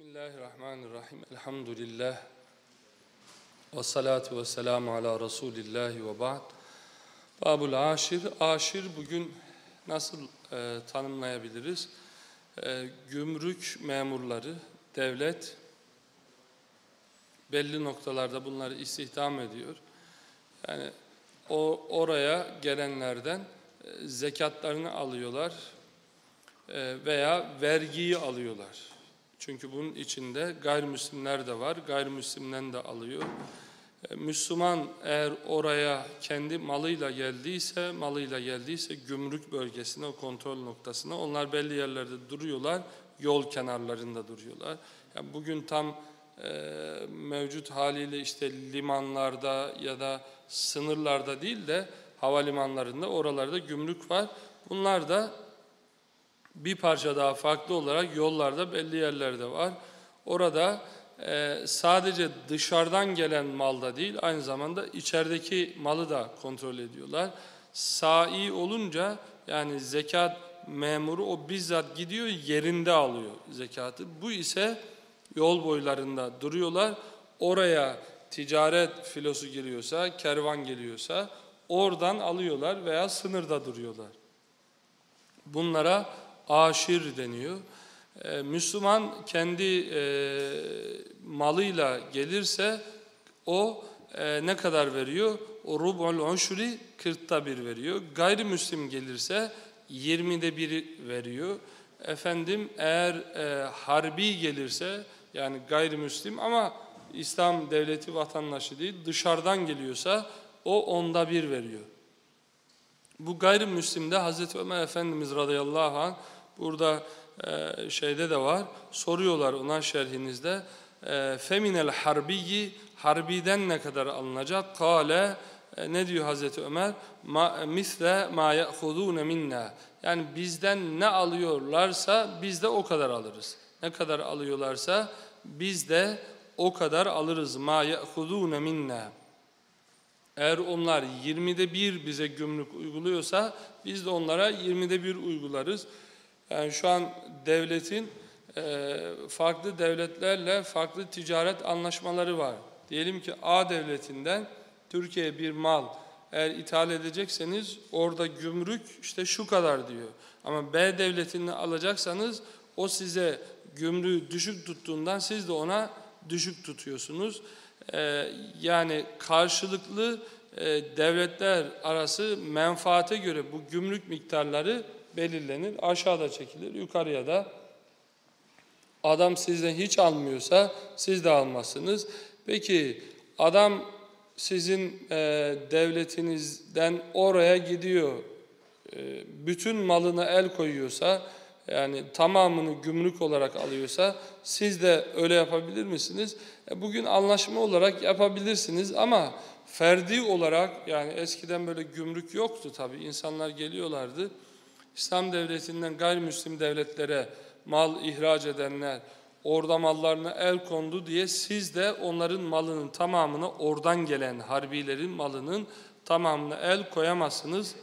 Bismillahirrahmanirrahim. Elhamdülillah. Ve salatu ve selamu ala Resulillahi ve ba'd. Babul aşir. Aşir bugün nasıl e, tanımlayabiliriz? E, gümrük memurları, devlet belli noktalarda bunları istihdam ediyor. Yani o oraya gelenlerden e, zekatlarını alıyorlar e, veya vergiyi alıyorlar. Çünkü bunun içinde gayrimüslimler de var, gayrimüslimden de alıyor. E, Müslüman eğer oraya kendi malıyla geldiyse, malıyla geldiyse gümrük bölgesine, o kontrol noktasına, onlar belli yerlerde duruyorlar, yol kenarlarında duruyorlar. Yani bugün tam e, mevcut haliyle işte limanlarda ya da sınırlarda değil de havalimanlarında oralarda gümrük var. Bunlar da bir parça daha farklı olarak yollarda belli yerlerde var. Orada e, sadece dışarıdan gelen malda değil aynı zamanda içerideki malı da kontrol ediyorlar. Sai olunca yani zekat memuru o bizzat gidiyor yerinde alıyor zekatı. Bu ise yol boylarında duruyorlar. Oraya ticaret filosu geliyorsa, kervan geliyorsa oradan alıyorlar veya sınırda duruyorlar. Bunlara aşir deniyor. Ee, Müslüman kendi e, malıyla gelirse o e, ne kadar veriyor? O rub'ul unşuri kırkta bir veriyor. Gayrimüslim gelirse yirmide bir veriyor. Efendim eğer e, harbi gelirse yani gayrimüslim ama İslam devleti vatandaşı değil dışarıdan geliyorsa o onda bir veriyor. Bu gayrimüslimde Hazreti Ömer Efendimiz radıyallahu anh Burada e, şeyde de var. Soruyorlar ona şerhinizde. E, Feminel harbiyi harbiden ne kadar alınacak? Kale e, ne diyor Hazreti Ömer? Ma, misle ma ya'khudune minna. Yani bizden ne alıyorlarsa biz de o kadar alırız. Ne kadar alıyorlarsa biz de o kadar alırız. Ma ya'khudune minna. Eğer onlar 20'de bir bize gümrük uyguluyorsa biz de onlara 20'de bir uygularız. Yani şu an devletin e, farklı devletlerle farklı ticaret anlaşmaları var. Diyelim ki A devletinden Türkiye'ye bir mal eğer ithal edecekseniz orada gümrük işte şu kadar diyor. Ama B devletini alacaksanız o size gümrüğü düşük tuttuğundan siz de ona düşük tutuyorsunuz. Ee, yani karşılıklı e, devletler arası menfaate göre bu gümrük miktarları belirlenir. Aşağıda çekilir, yukarıya da adam sizden hiç almıyorsa siz de almazsınız. Peki adam sizin e, devletinizden oraya gidiyor, e, bütün malına el koyuyorsa, yani tamamını gümrük olarak alıyorsa siz de öyle yapabilir misiniz? E, bugün anlaşma olarak yapabilirsiniz ama ferdi olarak yani eskiden böyle gümrük yoktu tabii insanlar geliyorlardı. İslam devletinden gayrimüslim devletlere mal ihraç edenler, orada mallarına el kondu diye siz de onların malının tamamını oradan gelen harbilerin malının tamamını el koyamazsınız.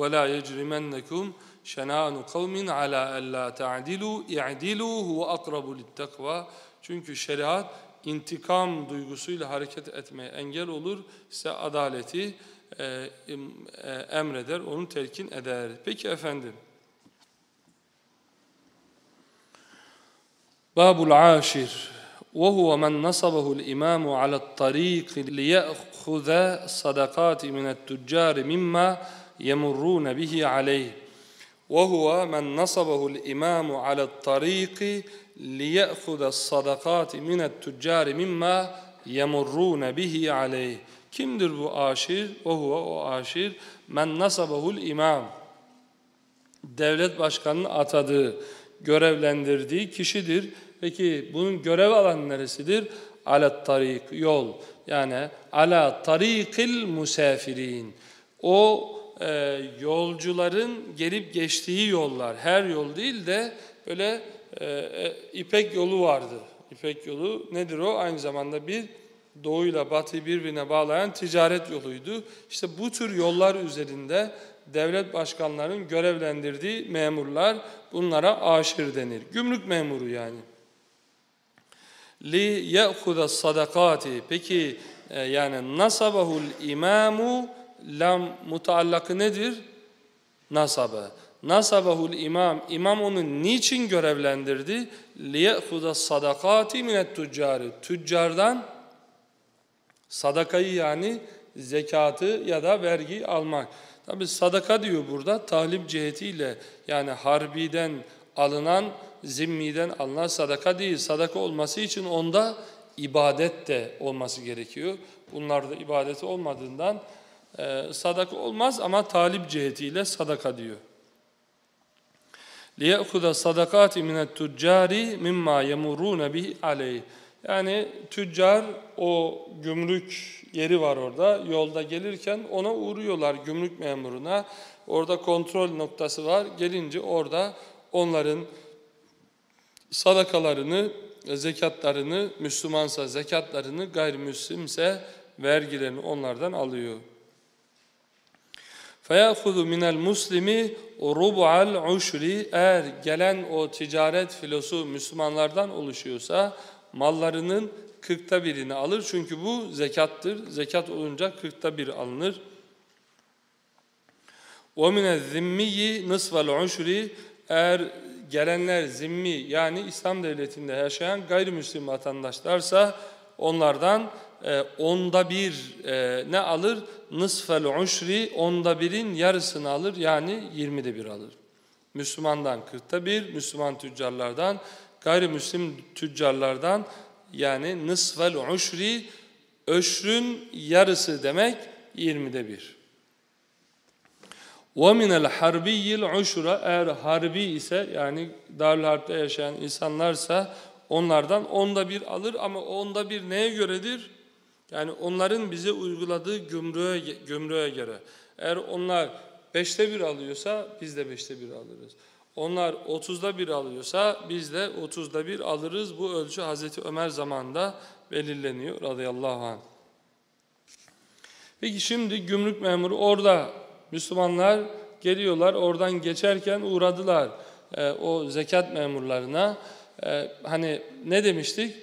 وَلَا يَجْرِمَنَّكُمْ شَنَانُ قَوْمٍ عَلَى أَلَّا تَعْدِلُوا اِعْدِلُوا هُوَ أَقْرَبُ لِلتَّقْوَى Çünkü şeriat intikam duygusuyla hareket etmeye engel olur. Size adaleti, e, e, emreder, onu telkin eder. Peki efendim. Babul aşir وهو من نصبه الإمام على الطريق ليأخذ صدقات من التجار مما يمرون به عليه وهو من نصبه الإمام على الطريق ليأخذ الصدقات من التجار مما يمرون به عليه Kimdir bu aşir? O huve o aşir. Men nasabahul imam. Devlet başkanının atadığı, görevlendirdiği kişidir. Peki bunun görev alanı neresidir? Alat tarik, yol. Yani ala tarikil musafirin. O e, yolcuların gelip geçtiği yollar. Her yol değil de böyle e, e, İpek yolu vardır. İpek yolu nedir o? Aynı zamanda bir doğuyla batıyı birbirine bağlayan ticaret yoluydu. İşte bu tür yollar üzerinde devlet başkanlarının görevlendirdiği memurlar bunlara aşir denir. Gümrük memuru yani. li ye'khuda sadakati. Peki e, yani nasabahul imamu lam mutaallakı nedir? Nasabe. Nasabahul imam. İmam onu niçin görevlendirdi? Liye'khuda sadakati minet tüccari. Tüccardan sadakayı yani zekatı ya da vergi almak. Tabi sadaka diyor burada talip cihetiyle yani harbiden alınan zimmiden alınan sadaka değil. Sadaka olması için onda ibadet de olması gerekiyor. Bunlarda ibadeti olmadığından e, sadaka olmaz ama talip cihetiyle sadaka diyor. لِيَأْخُذَ صَدَقَاتِ مِنَ التُّجَّارِ مِمَّا يَمُرُونَ بِهِ عَلَيْهِ Yani tüccar o gümrük yeri var orada. Yolda gelirken ona uğruyorlar gümrük memuruna. Orada kontrol noktası var. Gelince orada onların sadakalarını, zekatlarını, Müslümansa zekatlarını, gayrimüslimse vergilerini onlardan alıyor. فَيَأْخُذُ مِنَ الْمُسْلِمِ رُبُعَ الْعُشْرِ Eğer gelen o ticaret filosu Müslümanlardan oluşuyorsa mallarının kırkta birini alır. Çünkü bu zekattır. Zekat olunca kırkta bir alınır. وَمِنَ الذِّمِّيِّ نِصْفَ الْعُشْرِ Eğer gelenler zimmi yani İslam devletinde yaşayan gayrimüslim vatandaşlarsa onlardan e, onda bir e, ne alır? Nısfel uşri onda birin yarısını alır yani yirmide bir alır. Müslümandan kırkta bir, Müslüman tüccarlardan, gayrimüslim tüccarlardan yani nısfel uşri öşrün yarısı demek yirmide bir. وَمِنَ الْحَرْبِيِّ الْعُشْرَ Eğer harbi ise yani Darül Harp'te yaşayan insanlarsa onlardan onda bir alır ama onda bir neye göredir? Yani onların bize uyguladığı gümrüğe, gümrüğe göre. Eğer onlar beşte bir alıyorsa biz de beşte bir alırız. Onlar otuzda bir alıyorsa biz de otuzda bir alırız. Bu ölçü Hazreti Ömer zamanında belirleniyor radıyallahu anh. Peki şimdi gümrük memuru orada Müslümanlar geliyorlar oradan geçerken uğradılar e, o zekat memurlarına. E, hani ne demiştik?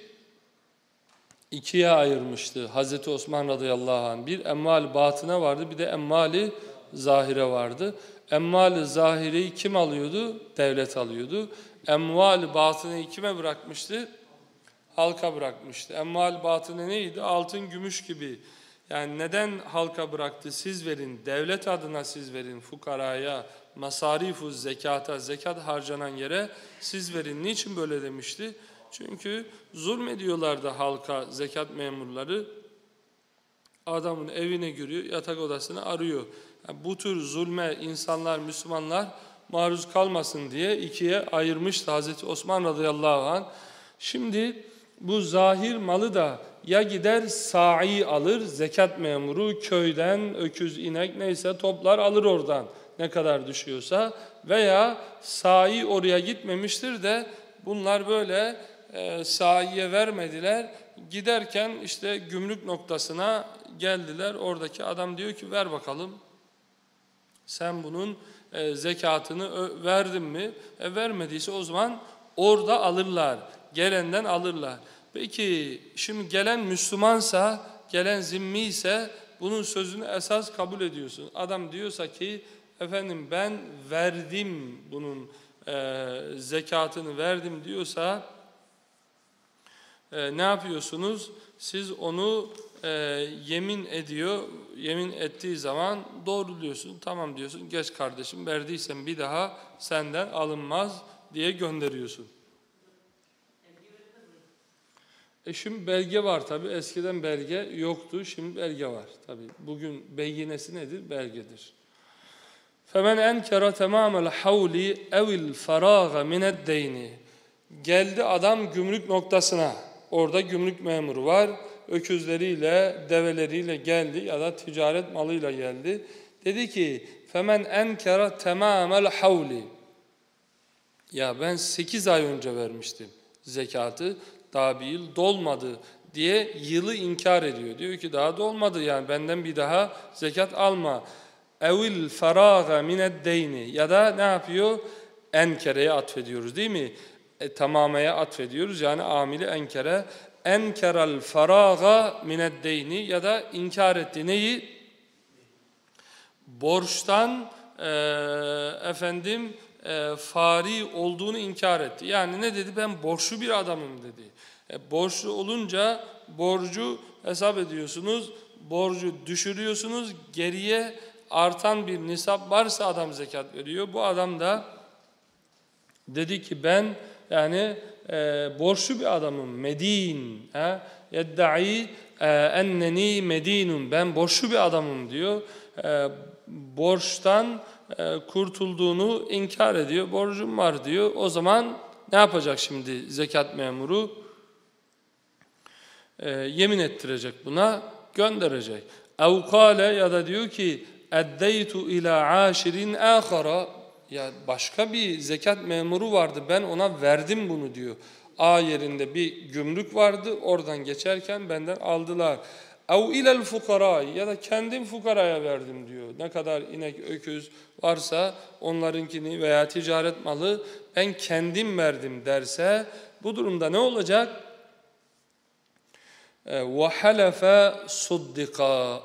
İkiye ayırmıştı Hazreti Osman radıyallahu anh. Bir emmal batına vardı bir de emmali zahire vardı. Emmal zahireyi kim alıyordu? Devlet alıyordu. Emval batını kime bırakmıştı? Halka bırakmıştı. Emmal batını neydi? Altın, gümüş gibi yani neden halka bıraktı? Siz verin, devlet adına siz verin, fukaraya, masarifu zekata, zekat harcanan yere siz verin. Niçin böyle demişti? Çünkü zulmediyorlardı halka zekat memurları. Adamın evine giriyor, yatak odasını arıyor. Yani bu tür zulme insanlar, Müslümanlar maruz kalmasın diye ikiye ayırmıştı Hazreti Osman radıyallahu anh. Şimdi bu zahir malı da ya gider sa'i alır, zekat memuru köyden öküz, inek neyse toplar alır oradan ne kadar düşüyorsa veya sa'i oraya gitmemiştir de bunlar böyle e, sa'iye vermediler. Giderken işte gümrük noktasına geldiler. Oradaki adam diyor ki ver bakalım sen bunun e, zekatını verdin mi? E, vermediyse o zaman orada alırlar. Gelenden alırlar. Peki şimdi gelen Müslümansa, gelen zimmi ise bunun sözünü esas kabul ediyorsun. Adam diyorsa ki efendim ben verdim bunun e, zekatını verdim diyorsa e, ne yapıyorsunuz? Siz onu e, yemin ediyor, yemin ettiği zaman doğruluyorsun. Tamam diyorsun, geç kardeşim verdiysen bir daha senden alınmaz diye gönderiyorsun. E şimdi belge var tabi. Eskiden belge yoktu. Şimdi belge var tabi. Bugün beyinesi nedir? Belgedir. Femen enkara tamamel havli evil faraga mined deyni. Geldi adam gümrük noktasına. Orada gümrük memuru var. Öküzleriyle, develeriyle geldi ya da ticaret malıyla geldi. Dedi ki femen enkara temamel havli. Ya ben 8 ay önce vermiştim zekatı. Daha bir yıl dolmadı diye yılı inkar ediyor. Diyor ki daha dolmadı yani benden bir daha zekat alma. Evil feraga mined deyni ya da ne yapıyor? Enkere'ye atfediyoruz değil mi? E, tamamaya atfediyoruz. Yani amili enkere enkeral faraga mineddeyni ya da inkar etti. Neyi? Borçtan e, efendim e, fari olduğunu inkar etti. Yani ne dedi? Ben borçlu bir adamım dedi. E, borçlu olunca borcu hesap ediyorsunuz, borcu düşürüyorsunuz, geriye artan bir nisap varsa adam zekat veriyor. Bu adam da dedi ki ben yani e, borçlu bir adamım, medin. Yedda'i e, enneni medinun. Ben borçlu bir adamım diyor. E, borçtan e, kurtulduğunu inkar ediyor. Borcum var diyor. O zaman ne yapacak şimdi zekat memuru? E, yemin ettirecek buna, gönderecek. Evkale ya da diyor ki eddeytu ila aşirin ahara ya başka bir zekat memuru vardı ben ona verdim bunu diyor. A yerinde bir gümrük vardı oradan geçerken benden aldılar. Ev ilel fukara ya da kendim fukaraya verdim diyor. Ne kadar inek, öküz varsa onlarınkini veya ticaret malı ben kendim verdim derse bu durumda ne olacak? وَحَلَفَ صُدِّقَ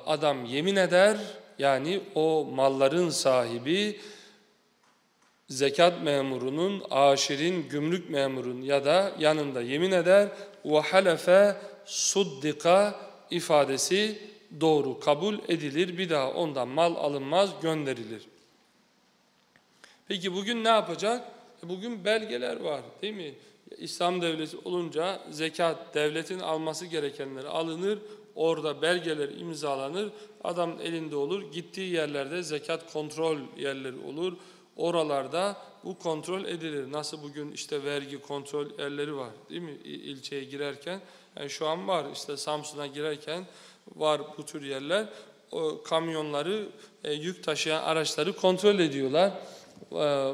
Adam yemin eder yani o malların sahibi zekat memurunun, aşirin, gümrük memurun ya da yanında yemin eder ve halefe suddika ifadesi doğru kabul edilir. Bir daha ondan mal alınmaz, gönderilir. Peki bugün ne yapacak? E, bugün belgeler var değil mi? İslam devleti olunca zekat devletin alması gerekenleri alınır. Orada belgeler imzalanır. Adam elinde olur. Gittiği yerlerde zekat kontrol yerleri olur Oralarda bu kontrol edilir. Nasıl bugün işte vergi kontrol yerleri var değil mi ilçeye girerken? Yani şu an var işte Samsun'a girerken var bu tür yerler. O kamyonları, e, yük taşıyan araçları kontrol ediyorlar. E,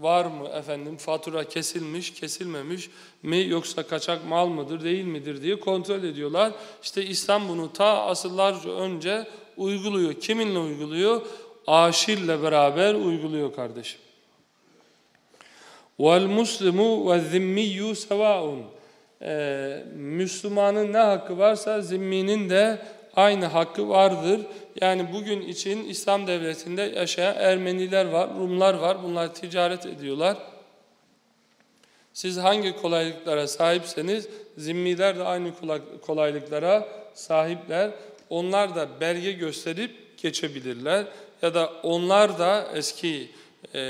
var mı efendim fatura kesilmiş, kesilmemiş mi yoksa kaçak mal mıdır, değil midir diye kontrol ediyorlar. İşte İslam bunu ta asıllarca önce uyguluyor. Kiminle uyguluyor? Aşirle beraber uyguluyor kardeşim. Ve zimmiyyu sevaun. Ee, Müslümanın ne hakkı varsa zimminin de aynı hakkı vardır. Yani bugün için İslam devletinde yaşayan Ermeniler var, Rumlar var. Bunlar ticaret ediyorlar. Siz hangi kolaylıklara sahipseniz zimmiler de aynı kolaylıklara sahipler. Onlar da belge gösterip geçebilirler ya da onlar da eski e,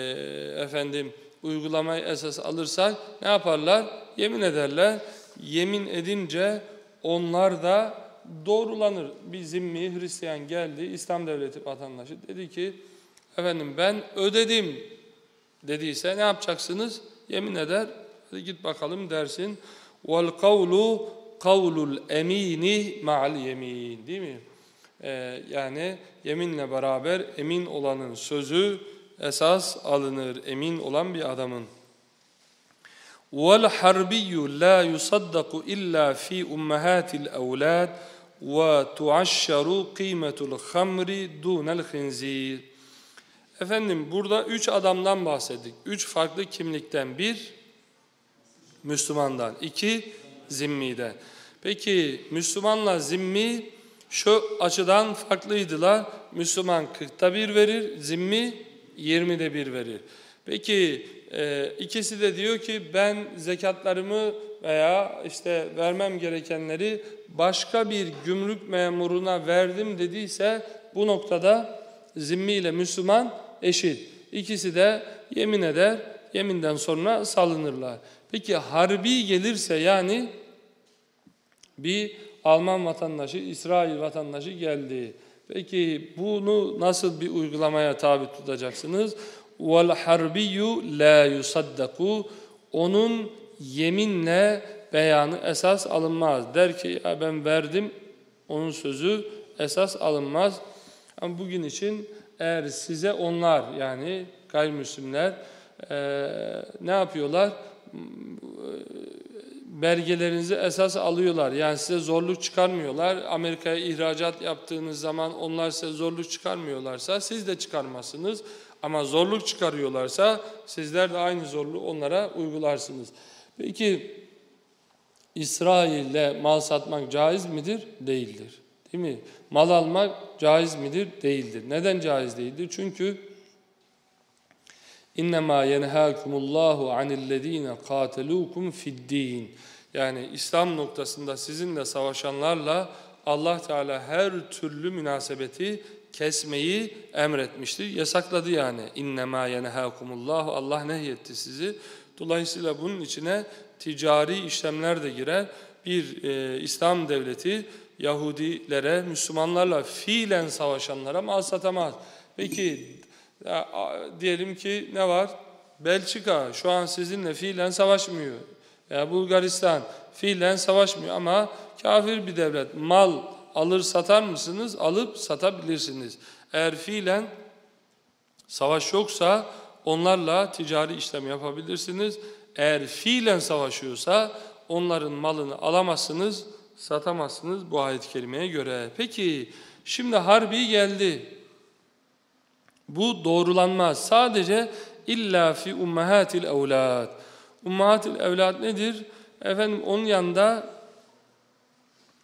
efendim uygulamayı esas alırsak ne yaparlar? Yemin ederler. Yemin edince onlar da doğrulanır. Bir zimmi Hristiyan geldi, İslam devleti vatandaşı dedi ki efendim ben ödedim dediyse ne yapacaksınız? Yemin eder. Hadi git bakalım dersin. Vel kavlu kavlul emini ma'al yemin değil mi? Ee, yani yeminle beraber emin olanın sözü esas alınır. Emin olan bir adamın. وَالْحَرْبِيُّ لَا يُصَدَّقُ إِلَّا فِي أُمَّهَاتِ الْأَوْلَادِ وَتُعَشَّرُ قِيمَةُ الْخَمْرِ دُونَ الْخِنْزِيرِ Efendim burada üç adamdan bahsettik. Üç farklı kimlikten. Bir, Müslümandan. iki zimmiden. Peki Müslümanla zimmi şu açıdan farklıydılar. Müslüman 40'ta bir verir, zimmi 20'de bir verir. Peki e, ikisi de diyor ki ben zekatlarımı veya işte vermem gerekenleri başka bir gümrük memuruna verdim dediyse bu noktada zimmi ile Müslüman eşit. İkisi de yemin eder, yeminden sonra salınırlar. Peki harbi gelirse yani bir Alman vatandaşı, İsrail vatandaşı geldi. Peki bunu nasıl bir uygulamaya tabi tutacaksınız? Vel harbiyyu la yusaddaku onun yeminle beyanı esas alınmaz. Der ki ya ben verdim onun sözü esas alınmaz. Ama bugün için eğer size onlar yani gayrimüslimler e, ne yapıyorlar? Belgelerinizi esas alıyorlar. Yani size zorluk çıkarmıyorlar. Amerika'ya ihracat yaptığınız zaman onlar size zorluk çıkarmıyorlarsa siz de çıkarmazsınız. Ama zorluk çıkarıyorlarsa sizler de aynı zorluğu onlara uygularsınız. Peki İsrail'de mal satmak caiz midir? Değildir. Değil mi? Mal almak caiz midir? Değildir. Neden caiz değildir? Çünkü İnnemâ yenhâkumullahu anillezîne kâtelûkum fiddîn. Yani İslam noktasında sizinle savaşanlarla Allah Teala her türlü münasebeti kesmeyi emretmiştir. Yasakladı yani. İnnemâ yenhâkumullahu. Allah nehyetti sizi. Dolayısıyla bunun içine ticari işlemler de girer. Bir e, İslam devleti Yahudilere, Müslümanlarla fiilen savaşanlara mal satamaz. Peki ya, diyelim ki ne var? Belçika şu an sizinle fiilen savaşmıyor. Ya Bulgaristan fiilen savaşmıyor ama kafir bir devlet. Mal alır satar mısınız? Alıp satabilirsiniz. Eğer fiilen savaş yoksa onlarla ticari işlem yapabilirsiniz. Eğer fiilen savaşıyorsa onların malını alamazsınız, satamazsınız bu ayet-i kerimeye göre. Peki şimdi harbi geldi. Bu doğrulanmaz. Sadece illa fi ummahatil evlad. Ummahatil evlad nedir? Efendim onun yanında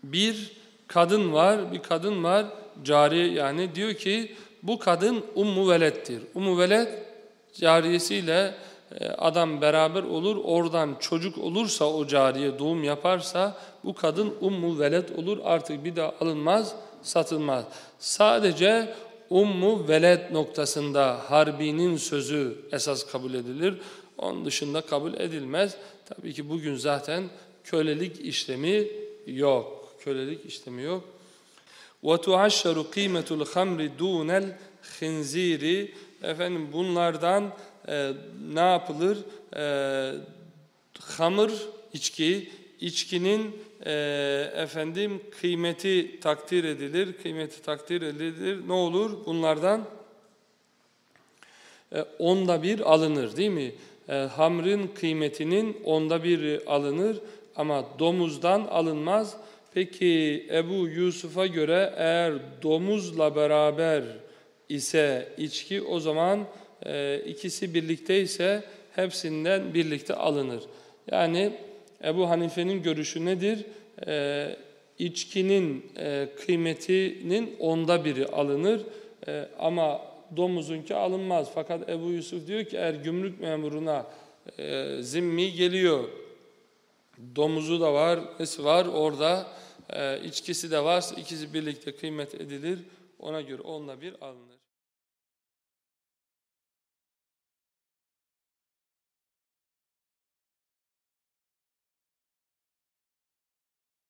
bir kadın var, bir kadın var, cari yani diyor ki bu kadın ummu velettir. Ummu velet cariyesiyle e, adam beraber olur, oradan çocuk olursa o cariye doğum yaparsa bu kadın ummu velet olur artık bir daha alınmaz, satılmaz. Sadece ummu veled noktasında harbinin sözü esas kabul edilir. Onun dışında kabul edilmez. Tabii ki bugün zaten kölelik işlemi yok. Kölelik işlemi yok. وَتُعَشَّرُ قِيمَةُ الْخَمْرِ دُونَ الْخِنْزِيرِ Efendim bunlardan e, ne yapılır? E, hamır, içki, içkinin e, efendim kıymeti takdir edilir, kıymeti takdir edilir. Ne olur? Bunlardan e, onda bir alınır değil mi? E, hamrın kıymetinin onda bir alınır ama domuzdan alınmaz. Peki Ebu Yusuf'a göre eğer domuzla beraber ise içki o zaman e, ikisi birlikte ise hepsinden birlikte alınır. Yani Ebu Hanife'nin görüşü nedir? E, içkinin e, kıymetinin onda biri alınır e, ama domuzunki alınmaz. Fakat Ebu Yusuf diyor ki eğer gümrük memuruna e, zimmi geliyor, domuzu da var, nesi var orada, e, içkisi de varsa ikisi birlikte kıymet edilir. Ona göre onda bir alınır.